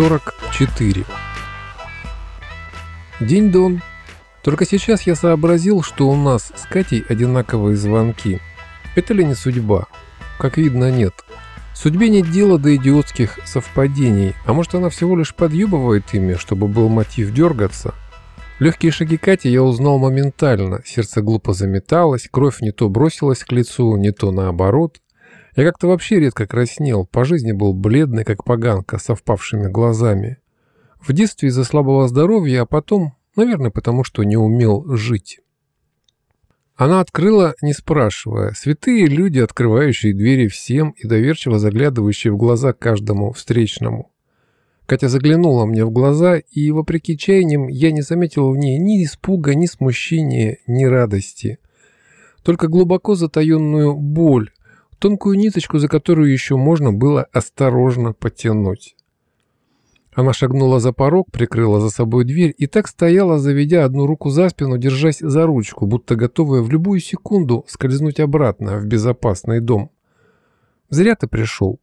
44 День-дон. Только сейчас я сообразил, что у нас с Катей одинаковые звонки. Это ли не судьба? Как видно, нет. Судьбе нет дела до идиотских совпадений, а может она всего лишь подъюбывает ими, чтобы был мотив дергаться? Легкие шаги Кати я узнал моментально, сердце глупо заметалось, кровь не то бросилась к лицу, не то наоборот. Я как-то вообще редко краснел, по жизни был бледный, как поганка, со впавшими глазами. В детстве из-за слабого здоровья, а потом, наверное, потому что не умел жить. Она открыла, не спрашивая. Святые люди, открывающие двери всем и доверчиво заглядывающие в глаза каждому встречному. Катя заглянула мне в глаза, и, вопреки чаяниям, я не заметил в ней ни испуга, ни смущения, ни радости. Только глубоко затаенную боль, тонкую ниточку, за которую еще можно было осторожно потянуть. Она шагнула за порог, прикрыла за собой дверь и так стояла, заведя одну руку за спину, держась за ручку, будто готовая в любую секунду скользнуть обратно в безопасный дом. «Зря ты пришел».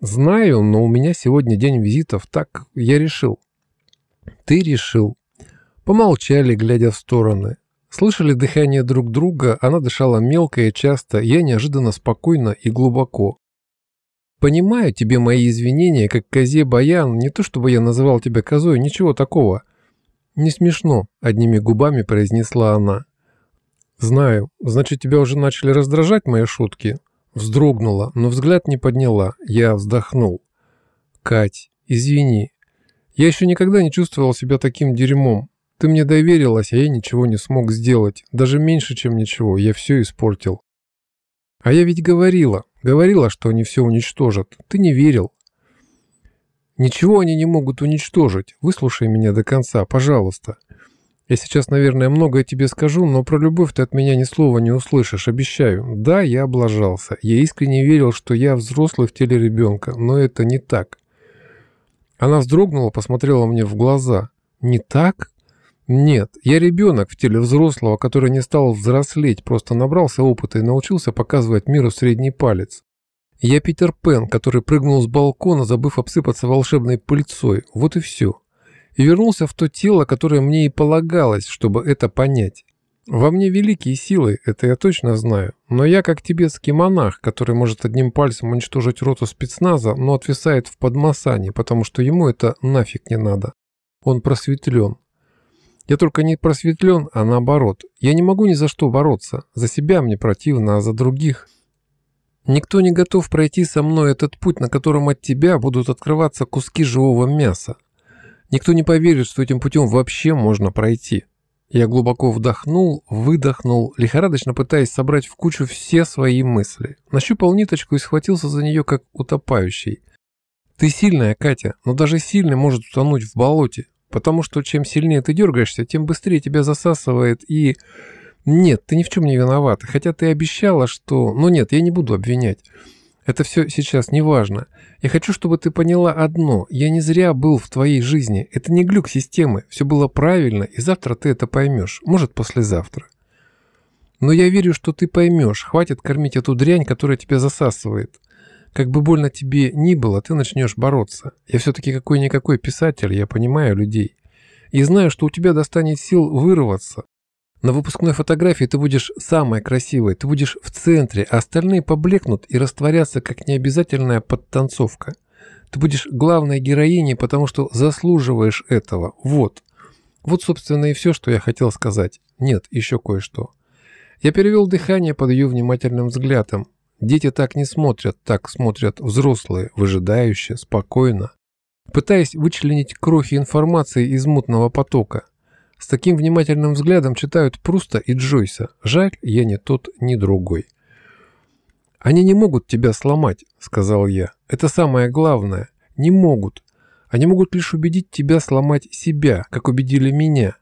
«Знаю, но у меня сегодня день визитов, так я решил». «Ты решил». Помолчали, глядя в стороны. Слышали дыхание друг друга, она дышала мелко и часто, я неожиданно спокойно и глубоко. Понимаю тебе мои извинения, как козе Баян, не то чтобы я называл тебя козой, ничего такого. Не смешно, одними губами произнесла она. Знаю, значит тебя уже начали раздражать мои шутки? Вздрогнула, но взгляд не подняла, я вздохнул. Кать, извини. Я еще никогда не чувствовал себя таким дерьмом. Ты мне доверилась, а я ничего не смог сделать. Даже меньше, чем ничего, я все испортил. А я ведь говорила, говорила, что они все уничтожат. Ты не верил. Ничего они не могут уничтожить. Выслушай меня до конца, пожалуйста. Я сейчас, наверное, многое тебе скажу, но про любовь ты от меня ни слова не услышишь, обещаю. Да, я облажался. Я искренне верил, что я взрослый в теле ребенка, но это не так. Она вздрогнула, посмотрела мне в глаза. Не так? Нет, я ребенок в теле взрослого, который не стал взрослеть, просто набрался опыта и научился показывать миру средний палец. Я Питер Пен, который прыгнул с балкона, забыв обсыпаться волшебной пыльцой. Вот и все. И вернулся в то тело, которое мне и полагалось, чтобы это понять. Во мне великие силы, это я точно знаю. Но я как тибетский монах, который может одним пальцем уничтожить роту спецназа, но отвисает в подмасане, потому что ему это нафиг не надо. Он просветлен. Я только не просветлен, а наоборот. Я не могу ни за что бороться. За себя мне противно, а за других... Никто не готов пройти со мной этот путь, на котором от тебя будут открываться куски живого мяса. Никто не поверит, что этим путем вообще можно пройти. Я глубоко вдохнул, выдохнул, лихорадочно пытаясь собрать в кучу все свои мысли. Нащупал ниточку и схватился за нее, как утопающий. Ты сильная, Катя, но даже сильный может утонуть в болоте. Потому что чем сильнее ты дергаешься, тем быстрее тебя засасывает и... Нет, ты ни в чем не виновата. Хотя ты обещала, что... Ну нет, я не буду обвинять. Это все сейчас не важно. Я хочу, чтобы ты поняла одно. Я не зря был в твоей жизни. Это не глюк системы. Все было правильно, и завтра ты это поймешь. Может, послезавтра. Но я верю, что ты поймешь. Хватит кормить эту дрянь, которая тебя засасывает. Как бы больно тебе ни было, ты начнешь бороться. Я все-таки какой-никакой писатель, я понимаю людей. И знаю, что у тебя достанет сил вырваться. На выпускной фотографии ты будешь самой красивой, ты будешь в центре, а остальные поблекнут и растворятся, как необязательная подтанцовка. Ты будешь главной героиней, потому что заслуживаешь этого. Вот. Вот, собственно, и все, что я хотел сказать. Нет, еще кое-что. Я перевел дыхание под ее внимательным взглядом. Дети так не смотрят, так смотрят взрослые, выжидающе, спокойно, пытаясь вычленить крохи информации из мутного потока. С таким внимательным взглядом читают Пруста и Джойса. Жаль, я не тот, ни другой. «Они не могут тебя сломать», — сказал я. «Это самое главное. Не могут. Они могут лишь убедить тебя сломать себя, как убедили меня.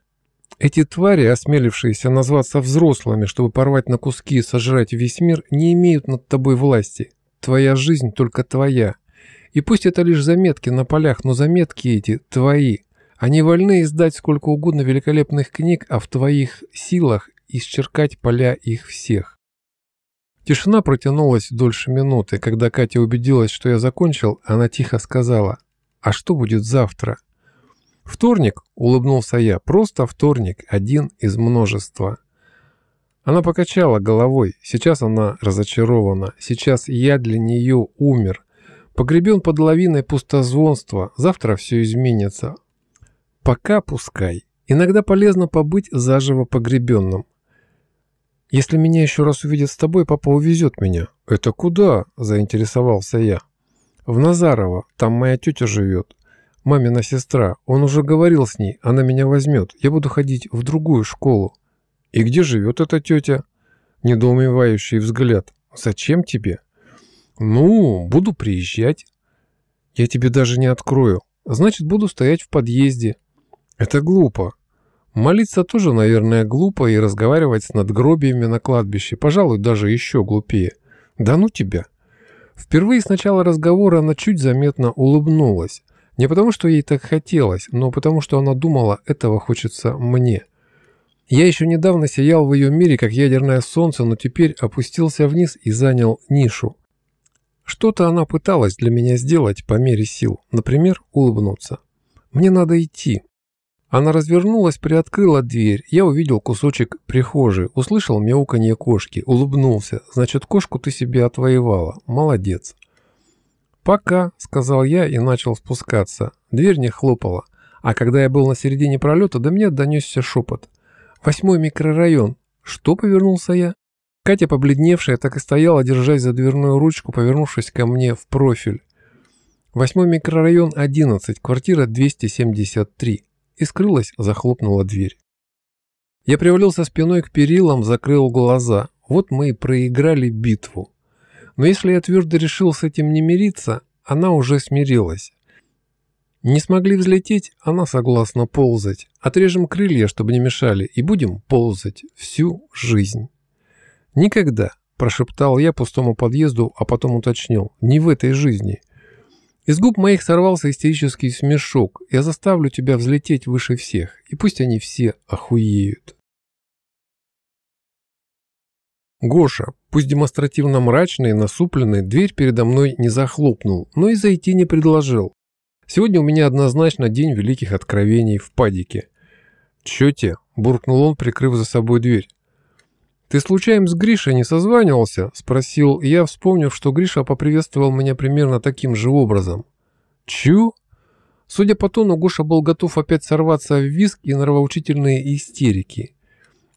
Эти твари, осмелившиеся назваться взрослыми, чтобы порвать на куски и сожрать весь мир, не имеют над тобой власти. Твоя жизнь только твоя. И пусть это лишь заметки на полях, но заметки эти твои. Они вольны издать сколько угодно великолепных книг, а в твоих силах исчеркать поля их всех. Тишина протянулась дольше минуты. Когда Катя убедилась, что я закончил, она тихо сказала А что будет завтра? Вторник, улыбнулся я, просто вторник, один из множества. Она покачала головой. Сейчас она разочарована. Сейчас я для нее умер. Погребен под лавиной пустозвонства. Завтра все изменится. Пока пускай. Иногда полезно побыть заживо погребенным. Если меня еще раз увидят с тобой, папа увезет меня. Это куда? Заинтересовался я. В Назарово. Там моя тетя живет. Мамина сестра. Он уже говорил с ней. Она меня возьмет. Я буду ходить в другую школу. «И где живет эта тетя?» Недоумевающий взгляд. «Зачем тебе?» «Ну, буду приезжать». «Я тебе даже не открою. Значит, буду стоять в подъезде». «Это глупо. Молиться тоже, наверное, глупо, и разговаривать с надгробиями на кладбище, пожалуй, даже еще глупее. Да ну тебя!» Впервые с начала разговора она чуть заметно улыбнулась. Не потому, что ей так хотелось, но потому, что она думала, этого хочется мне. Я еще недавно сиял в ее мире, как ядерное солнце, но теперь опустился вниз и занял нишу. Что-то она пыталась для меня сделать по мере сил, например, улыбнуться. «Мне надо идти». Она развернулась, приоткрыла дверь. Я увидел кусочек прихожей, услышал мяуканье кошки, улыбнулся. «Значит, кошку ты себе отвоевала. Молодец». «Пока», — сказал я и начал спускаться. Дверь не хлопала. А когда я был на середине пролета, до меня донесся шепот — Восьмой микрорайон. Что повернулся я? Катя, побледневшая, так и стояла, держась за дверную ручку, повернувшись ко мне в профиль. Восьмой микрорайон 11, квартира 273. И скрылась, захлопнула дверь. Я привалился спиной к перилам, закрыл глаза. Вот мы и проиграли битву. Но если я твердо решил с этим не мириться, она уже смирилась. Не смогли взлететь, она согласна ползать. Отрежем крылья, чтобы не мешали, и будем ползать всю жизнь. Никогда, прошептал я пустому подъезду, а потом уточнил, не в этой жизни. Из губ моих сорвался истерический смешок. Я заставлю тебя взлететь выше всех, и пусть они все охуеют. Гоша, пусть демонстративно мрачный и насупленный, дверь передо мной не захлопнул, но и зайти не предложил. Сегодня у меня однозначно день великих откровений в падике. «Чё те?» – буркнул он, прикрыв за собой дверь. «Ты случайно с Гришей не созванивался?» – спросил я, вспомнив, что Гриша поприветствовал меня примерно таким же образом. «Чё?» Судя по тону, Гоша был готов опять сорваться в виск и нравоучительные истерики.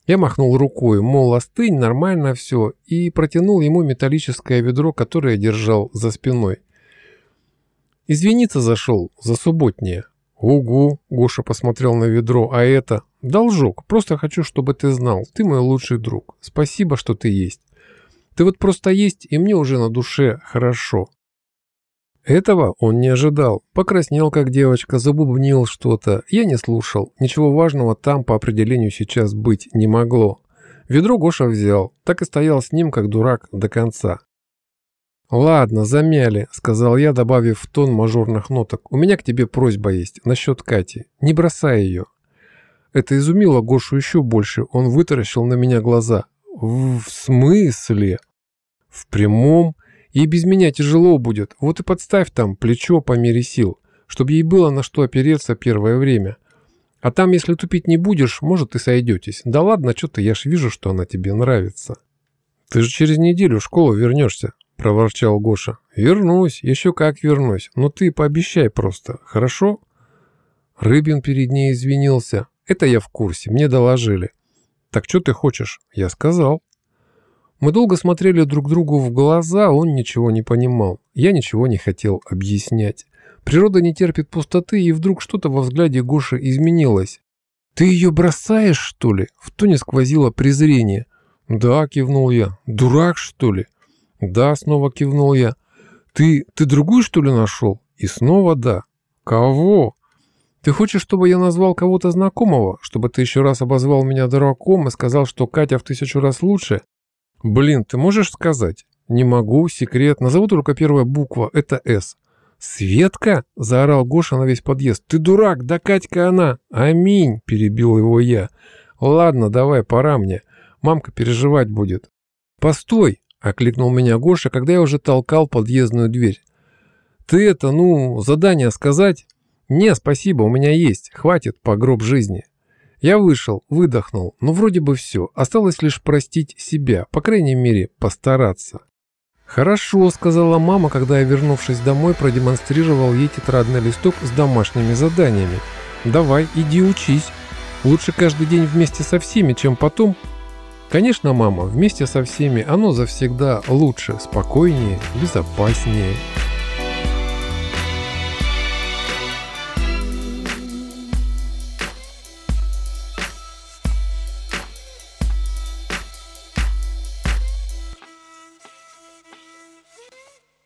Я махнул рукой, мол, остынь, нормально все, и протянул ему металлическое ведро, которое держал за спиной. Извиниться зашел за субботнее. Угу, Гоша посмотрел на ведро, а это... Должок, просто хочу, чтобы ты знал, ты мой лучший друг. Спасибо, что ты есть. Ты вот просто есть, и мне уже на душе хорошо. Этого он не ожидал. Покраснел, как девочка, забубнил что-то. Я не слушал. Ничего важного там по определению сейчас быть не могло. Ведро Гоша взял. Так и стоял с ним, как дурак, до конца. «Ладно, замяли», — сказал я, добавив в тон мажорных ноток. «У меня к тебе просьба есть насчет Кати. Не бросай ее». Это изумило Гошу еще больше. Он вытаращил на меня глаза. «В смысле?» «В прямом. Ей без меня тяжело будет. Вот и подставь там плечо по мере сил, чтобы ей было на что опереться первое время. А там, если тупить не будешь, может, и сойдетесь. Да ладно, что-то я ж вижу, что она тебе нравится». «Ты же через неделю в школу вернешься», – проворчал Гоша. «Вернусь, еще как вернусь. Но ты пообещай просто, хорошо?» Рыбин перед ней извинился. «Это я в курсе, мне доложили». «Так что ты хочешь?» «Я сказал». Мы долго смотрели друг другу в глаза, он ничего не понимал. Я ничего не хотел объяснять. Природа не терпит пустоты, и вдруг что-то во взгляде Гоши изменилось. «Ты ее бросаешь, что ли?» В тоне сквозило презрение. «Да», — кивнул я. «Дурак, что ли?» «Да», — снова кивнул я. «Ты... ты другую, что ли, нашел?» И снова «да». «Кого?» «Ты хочешь, чтобы я назвал кого-то знакомого? Чтобы ты еще раз обозвал меня дураком и сказал, что Катя в тысячу раз лучше?» «Блин, ты можешь сказать?» «Не могу, секрет. Назову только первая буква. Это «С». «Светка?» – заорал Гоша на весь подъезд. «Ты дурак, да Катька она!» «Аминь!» – перебил его я. «Ладно, давай, пора мне. Мамка переживать будет». «Постой!» Окликнул меня Гоша, когда я уже толкал подъездную дверь. Ты это, ну, задание сказать? Не, спасибо, у меня есть, хватит по гроб жизни. Я вышел, выдохнул, но вроде бы все. Осталось лишь простить себя, по крайней мере, постараться. «Хорошо», — сказала мама, когда я, вернувшись домой, продемонстрировал ей тетрадный листок с домашними заданиями. «Давай, иди учись. Лучше каждый день вместе со всеми, чем потом». «Конечно, мама, вместе со всеми оно завсегда лучше, спокойнее, безопаснее».